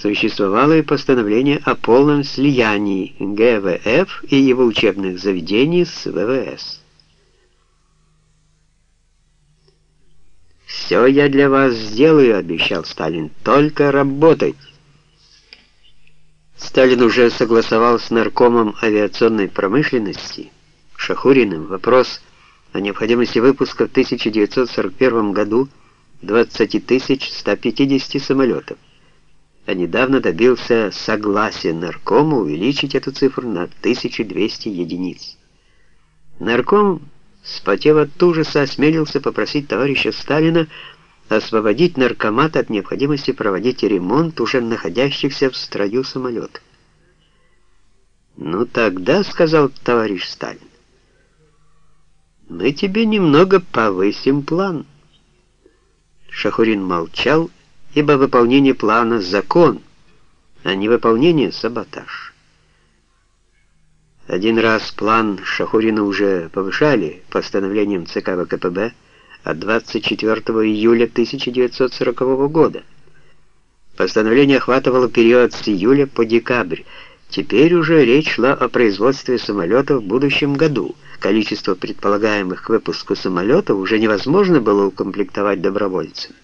существовало и постановление о полном слиянии ГВФ и его учебных заведений с ВВС. «Все я для вас сделаю», — обещал Сталин, — «только работать». Сталин уже согласовал с наркомом авиационной промышленности Шахуриным вопрос о необходимости выпуска в 1941 году 20 150 самолетов, а недавно добился согласия наркома увеличить эту цифру на 1200 единиц. Нарком, спотев от ужаса, осмелился попросить товарища Сталина освободить наркомат от необходимости проводить ремонт уже находящихся в строю самолетов. «Ну тогда», — сказал товарищ Сталин, — «мы тебе немного повысим план». Шахурин молчал, ибо выполнение плана — закон, а не выполнение — саботаж. Один раз план Шахурина уже повышали постановлением ЦК ВКПБ от 24 июля 1940 года. Постановление охватывало период с июля по декабрь. Теперь уже речь шла о производстве самолетов в будущем году. Количество предполагаемых к выпуску самолетов уже невозможно было укомплектовать добровольцами.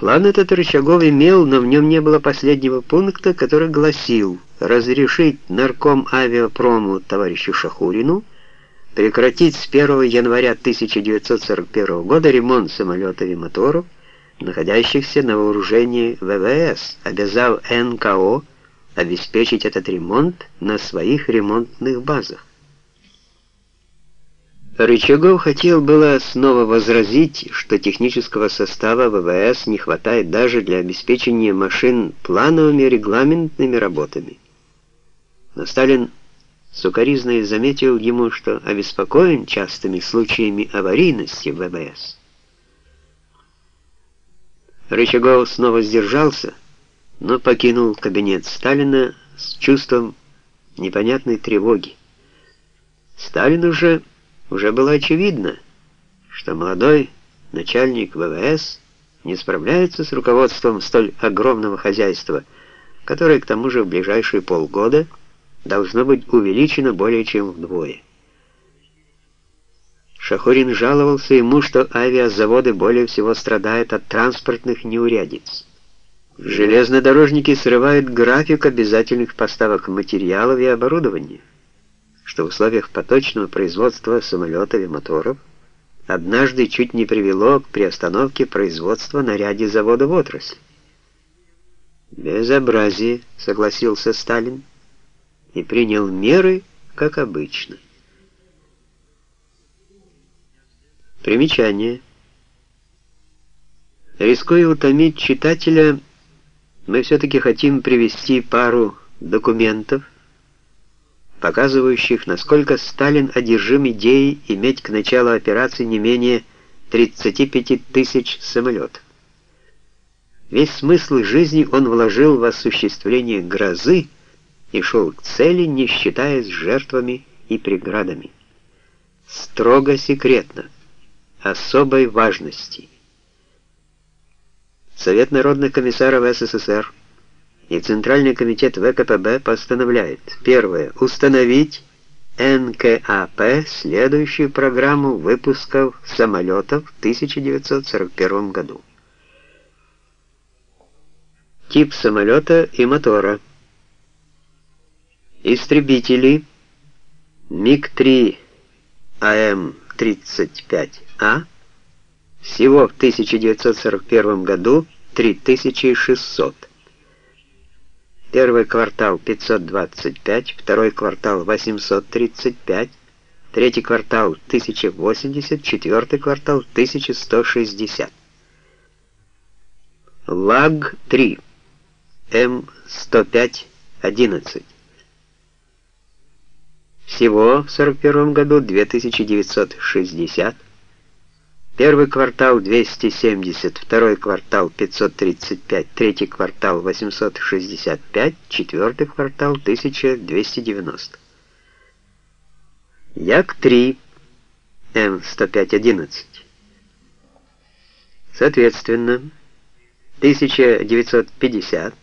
План этот Рычагов имел, но в нем не было последнего пункта, который гласил разрешить нарком авиапрому товарищу Шахурину прекратить с 1 января 1941 года ремонт самолетов и моторов, находящихся на вооружении ВВС, обязав НКО обеспечить этот ремонт на своих ремонтных базах. Рычагов хотел было снова возразить, что технического состава ВВС не хватает даже для обеспечения машин плановыми регламентными работами. Но Сталин Сукаризный заметил ему, что обеспокоен частыми случаями аварийности ВВС. Рычагов снова сдержался, но покинул кабинет Сталина с чувством непонятной тревоги. Сталину же уже было очевидно, что молодой начальник ВВС не справляется с руководством столь огромного хозяйства, которое к тому же в ближайшие полгода – должно быть увеличено более чем вдвое. Шахурин жаловался ему, что авиазаводы более всего страдают от транспортных неурядиц. Железнодорожники срывают график обязательных поставок материалов и оборудования, что в условиях поточного производства самолетов и моторов однажды чуть не привело к приостановке производства на ряде заводов отрасли. «Безобразие», — согласился Сталин и принял меры, как обычно. Примечание. Рискуя утомить читателя, мы все-таки хотим привести пару документов, показывающих, насколько Сталин одержим идеей иметь к началу операции не менее 35 тысяч самолетов. Весь смысл жизни он вложил в осуществление грозы, и шел к цели, не считаясь жертвами и преградами. Строго секретно, особой важности. Совет народных комиссаров СССР и Центральный комитет ВКПБ постановляет, первое, установить НКАП следующую программу выпусков самолетов в 1941 году. Тип самолета и мотора – Истребители МиГ-3 АМ-35А всего в 1941 году 3600. Первый квартал 525, второй квартал 835, третий квартал 1080, четвертый квартал 1160. ЛАГ-3 М105-11 всего в 41 году 2960, первый квартал 270, второй квартал 535, третий квартал 865, четвертый квартал 1290. Як-3, М10511. Соответственно, 1950